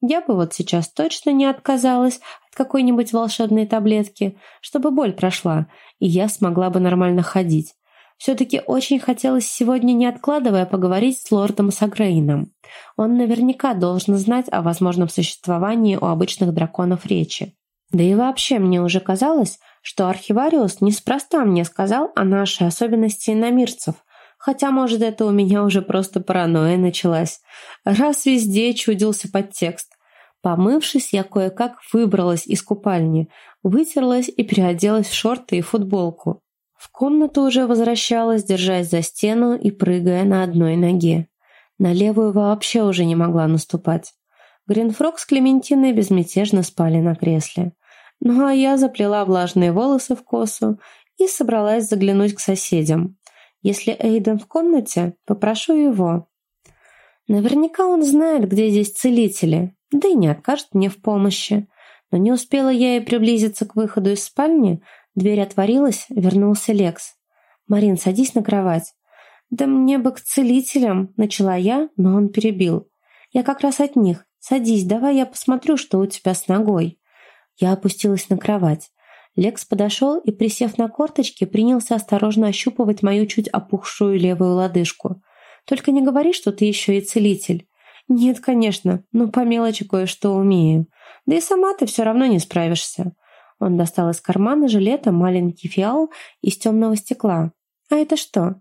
Я бы вот сейчас точно не отказалась от какой-нибудь волшебной таблетки, чтобы боль прошла, и я смогла бы нормально ходить. Все-таки очень хотелось сегодня, не откладывая, поговорить с лордом Сагрейном. Он наверняка должен знать о возможном существовании у обычных драконов речи. Да и вообще мне уже казалось, что архивариус неспроста мне сказал о нашей особенности иномирцев, хотя, может, это у меня уже просто паранойя началась. Раз везде чудился подтекст. Помывшись, я кое-как выбралась из купальни, вытерлась и переоделась в шорты и футболку. В комнату уже возвращалась, держась за стену и прыгая на одной ноге. На левую вообще уже не могла наступать. Гринфрог с Клементиной безмятежно спали на кресле. Ну а я заплела влажные волосы в косу и собралась заглянуть к соседям. Если Эйден в комнате, попрошу его. Наверняка он знает, где здесь целители, да и не откажет мне в помощи. Но не успела я и приблизиться к выходу из спальни, дверь отворилась, вернулся Лекс. «Марин, садись на кровать». «Да мне бы к целителям», — начала я, но он перебил. «Я как раз от них. Садись, давай я посмотрю, что у тебя с ногой». Я опустилась на кровать. Лекс подошел и, присев на корточки, принялся осторожно ощупывать мою чуть опухшую левую лодыжку. «Только не говори, что ты еще и целитель». «Нет, конечно, но по мелочи кое-что умею. Да и сама ты все равно не справишься». Он достал из кармана жилета маленький фиал из темного стекла. «А это что?»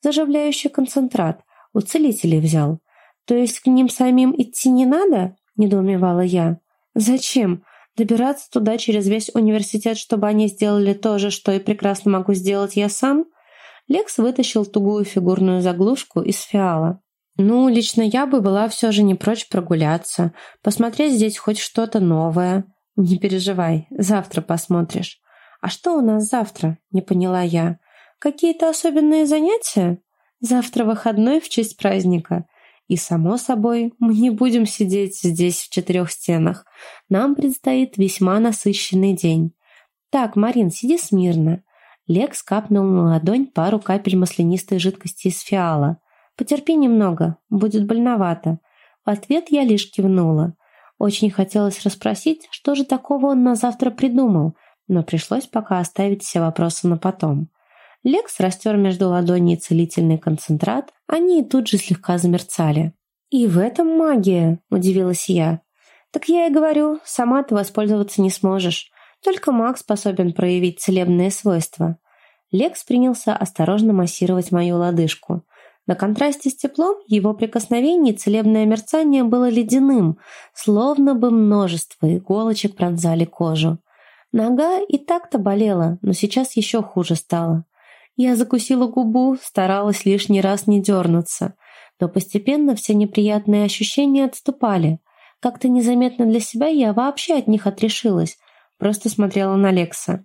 «Заживляющий концентрат. У целителей взял». «То есть к ним самим идти не надо?» – недоумевала я. «Зачем? Добираться туда через весь университет, чтобы они сделали то же, что и прекрасно могу сделать я сам? Лекс вытащил тугую фигурную заглушку из фиала. Ну, лично я бы была все же не прочь прогуляться, посмотреть здесь хоть что-то новое. Не переживай, завтра посмотришь. А что у нас завтра? Не поняла я. Какие-то особенные занятия? Завтра выходной в честь праздника. И, само собой, мы не будем сидеть здесь в четырех стенах. Нам предстоит весьма насыщенный день. Так, Марин, сиди смирно. Лекс капнул на ладонь пару капель маслянистой жидкости из фиала. «Потерпи немного, будет больновато». В ответ я лишь кивнула. Очень хотелось расспросить, что же такого он на завтра придумал, но пришлось пока оставить все вопросы на потом. Лекс растер между ладоней целительный концентрат, они и тут же слегка замерцали. «И в этом магия!» – удивилась я. «Так я и говорю, сама ты воспользоваться не сможешь. Только маг способен проявить целебные свойства». Лекс принялся осторожно массировать мою лодыжку. На контрасте с теплом его прикосновений целебное мерцание было ледяным, словно бы множество иголочек пронзали кожу. Нога и так-то болела, но сейчас еще хуже стало. Я закусила губу, старалась лишний раз не дернуться, но постепенно все неприятные ощущения отступали. Как-то незаметно для себя я вообще от них отрешилась, просто смотрела на Лекса.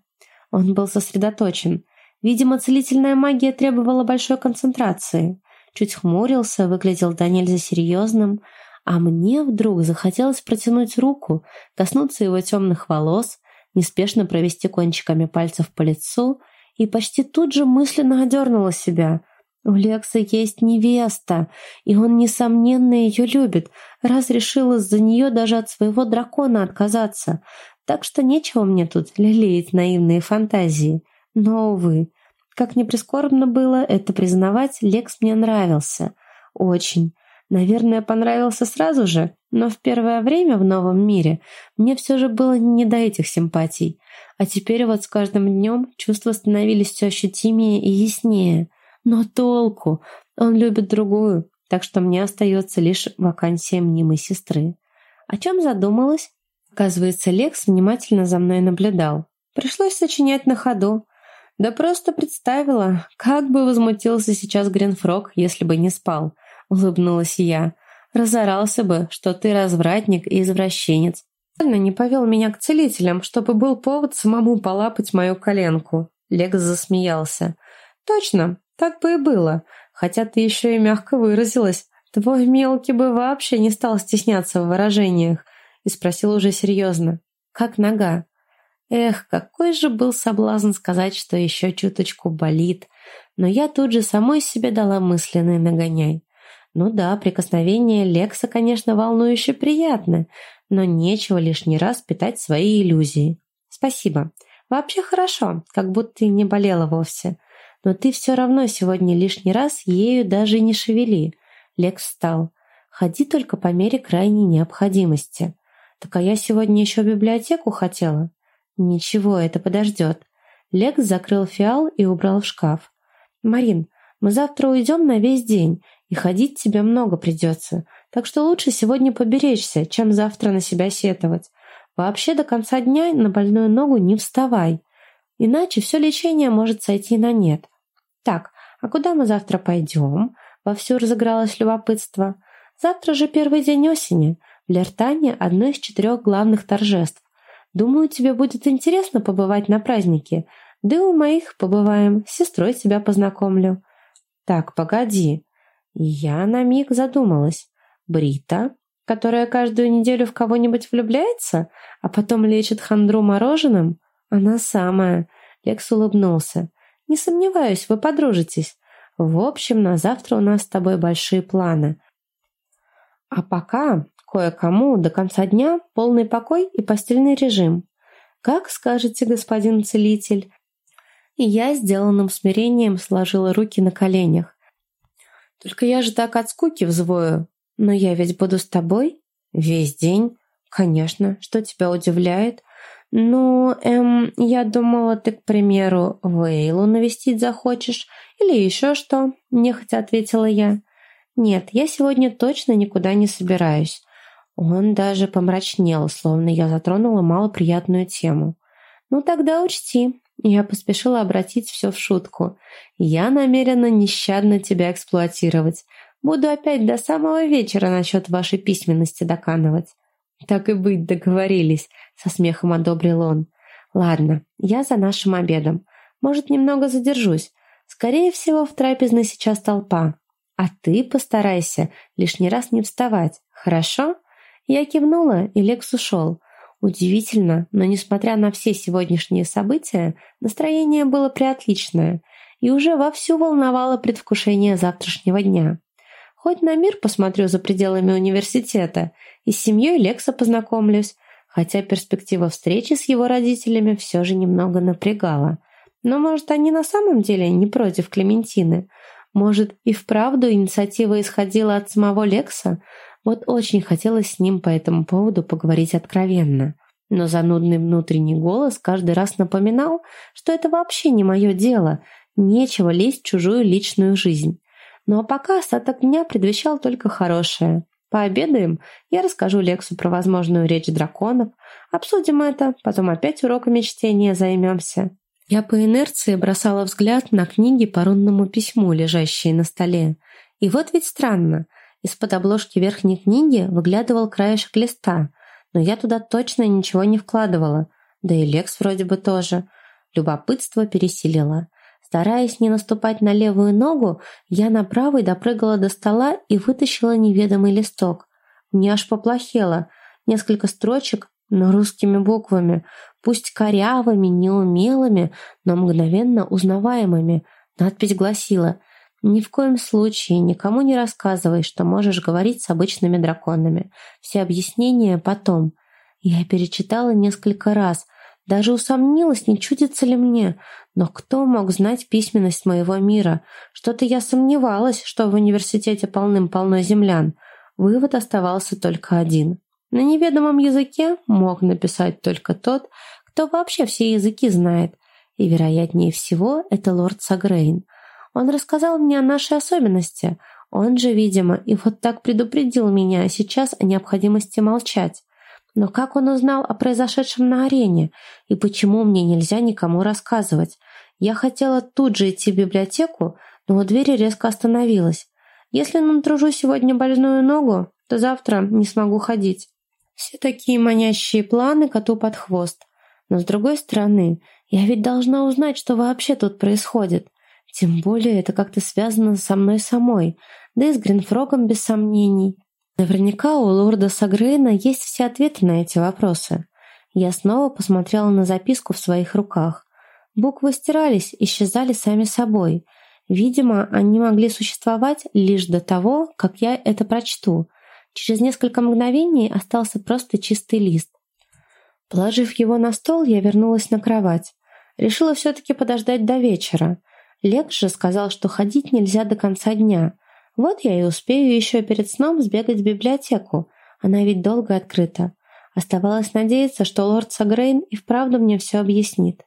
Он был сосредоточен. Видимо, целительная магия требовала большой концентрации. Чуть хмурился, выглядел до нельзя серьезным, а мне вдруг захотелось протянуть руку, коснуться его темных волос, неспешно провести кончиками пальцев по лицу и почти тут же мысленно одернула себя. У Лекса есть невеста, и он, несомненно, ее любит, раз решил из-за нее даже от своего дракона отказаться. Так что нечего мне тут лелеять наивные фантазии. Но, увы, как ни прискорбно было это признавать, Лекс мне нравился. Очень. Наверное, понравился сразу же, но в первое время в новом мире мне все же было не до этих симпатий. А теперь вот с каждым днем чувства становились все ощутимее и яснее. Но толку? Он любит другую, так что мне остается лишь вакансия мнимой сестры. О чем задумалась? Оказывается, Лекс внимательно за мной наблюдал. Пришлось сочинять на ходу. Да просто представила, как бы возмутился сейчас Гринфрог, если бы не спал. Улыбнулась я. Разорался бы, что ты развратник и извращенец. не повел меня к целителям, чтобы был повод самому полапать мою коленку. Лекс засмеялся. Точно, так бы и было. Хотя ты еще и мягко выразилась. Твой мелкий бы вообще не стал стесняться в выражениях. И спросил уже серьезно. Как нога? Эх, какой же был соблазн сказать, что еще чуточку болит. Но я тут же самой себе дала мысленный нагоняй. Ну да, прикосновение Лекса, конечно, волнующе приятно, но нечего лишний раз питать свои иллюзии. Спасибо. Вообще хорошо, как будто и не болела вовсе. Но ты все равно сегодня лишний раз ею даже не шевели. Лекс встал. Ходи только по мере крайней необходимости. Так а я сегодня еще в библиотеку хотела. Ничего, это подождет. Лекс закрыл фиал и убрал в шкаф. Марин, мы завтра уйдем на весь день, и ходить тебе много придется. Так что лучше сегодня поберечься, чем завтра на себя сетовать. Вообще до конца дня на больную ногу не вставай. Иначе все лечение может сойти на нет. Так, а куда мы завтра пойдем? Вовсю разыгралось любопытство. Завтра же первый день осени. В Лертане одно из четырех главных торжеств. Думаю, тебе будет интересно побывать на празднике. Да и у моих побываем, с сестрой тебя познакомлю. Так, погоди. Я на миг задумалась. Брита, которая каждую неделю в кого-нибудь влюбляется, а потом лечит хандру мороженым? Она самая. Лекс улыбнулся. Не сомневаюсь, вы подружитесь. В общем, на завтра у нас с тобой большие планы. А пока кое-кому до конца дня полный покой и постельный режим. Как скажете, господин целитель? И я сделанным смирением сложила руки на коленях. Только я же так от скуки взвою. Но я ведь буду с тобой весь день. Конечно, что тебя удивляет? «Ну, эм, я думала, ты, к примеру, Вейлу навестить захочешь или еще что?» – нехотя ответила я. «Нет, я сегодня точно никуда не собираюсь». Он даже помрачнел, словно я затронула малоприятную тему. «Ну тогда учти». Я поспешила обратить все в шутку. «Я намерена нещадно тебя эксплуатировать. Буду опять до самого вечера насчет вашей письменности доканывать». «Так и быть, договорились», — со смехом одобрил он. «Ладно, я за нашим обедом. Может, немного задержусь. Скорее всего, в трапезной сейчас толпа. А ты постарайся лишний раз не вставать, хорошо?» Я кивнула, и Лекс ушел. Удивительно, но несмотря на все сегодняшние события, настроение было приотличное и уже вовсю волновало предвкушение завтрашнего дня. Хоть на мир посмотрю за пределами университета и с семьей Лекса познакомлюсь, хотя перспектива встречи с его родителями все же немного напрягала. Но, может, они на самом деле не против Клементины? Может, и вправду инициатива исходила от самого Лекса? Вот очень хотелось с ним по этому поводу поговорить откровенно. Но занудный внутренний голос каждый раз напоминал, что это вообще не мое дело, нечего лезть в чужую личную жизнь. Ну а пока остаток дня предвещал только хорошее. Пообедаем, я расскажу Лексу про возможную речь драконов, обсудим это, потом опять уроками чтения займемся. Я по инерции бросала взгляд на книги по рунному письму, лежащие на столе. И вот ведь странно, из-под обложки верхней книги выглядывал краешек листа, но я туда точно ничего не вкладывала, да и Лекс вроде бы тоже. Любопытство пересилило. Стараясь не наступать на левую ногу, я на правой допрыгала до стола и вытащила неведомый листок. Мне аж поплохело. Несколько строчек, но русскими буквами, пусть корявыми, неумелыми, но мгновенно узнаваемыми. Надпись гласила «Ни в коем случае никому не рассказывай, что можешь говорить с обычными драконами. Все объяснения потом». Я перечитала несколько раз – даже усомнилась, не чудится ли мне. Но кто мог знать письменность моего мира? Что-то я сомневалась, что в университете полным-полно землян. Вывод оставался только один. На неведомом языке мог написать только тот, кто вообще все языки знает. И, вероятнее всего, это лорд Сагрейн. Он рассказал мне о нашей особенности. Он же, видимо, и вот так предупредил меня сейчас о необходимости молчать. Но как он узнал о произошедшем на арене? И почему мне нельзя никому рассказывать? Я хотела тут же идти в библиотеку, но у двери резко остановилась. Если надружу сегодня больную ногу, то завтра не смогу ходить. Все такие манящие планы коту под хвост. Но с другой стороны, я ведь должна узнать, что вообще тут происходит. Тем более это как-то связано со мной самой, да и с Гринфрогом без сомнений. Наверняка у лорда Сагрейна есть все ответы на эти вопросы. Я снова посмотрела на записку в своих руках. Буквы стирались, исчезали сами собой. Видимо, они могли существовать лишь до того, как я это прочту. Через несколько мгновений остался просто чистый лист. Положив его на стол, я вернулась на кровать. Решила все-таки подождать до вечера. Лекс же сказал, что ходить нельзя до конца дня. Вот я и успею еще перед сном сбегать в библиотеку. Она ведь долго открыта. Оставалось надеяться, что лорд Сагрейн и вправду мне все объяснит.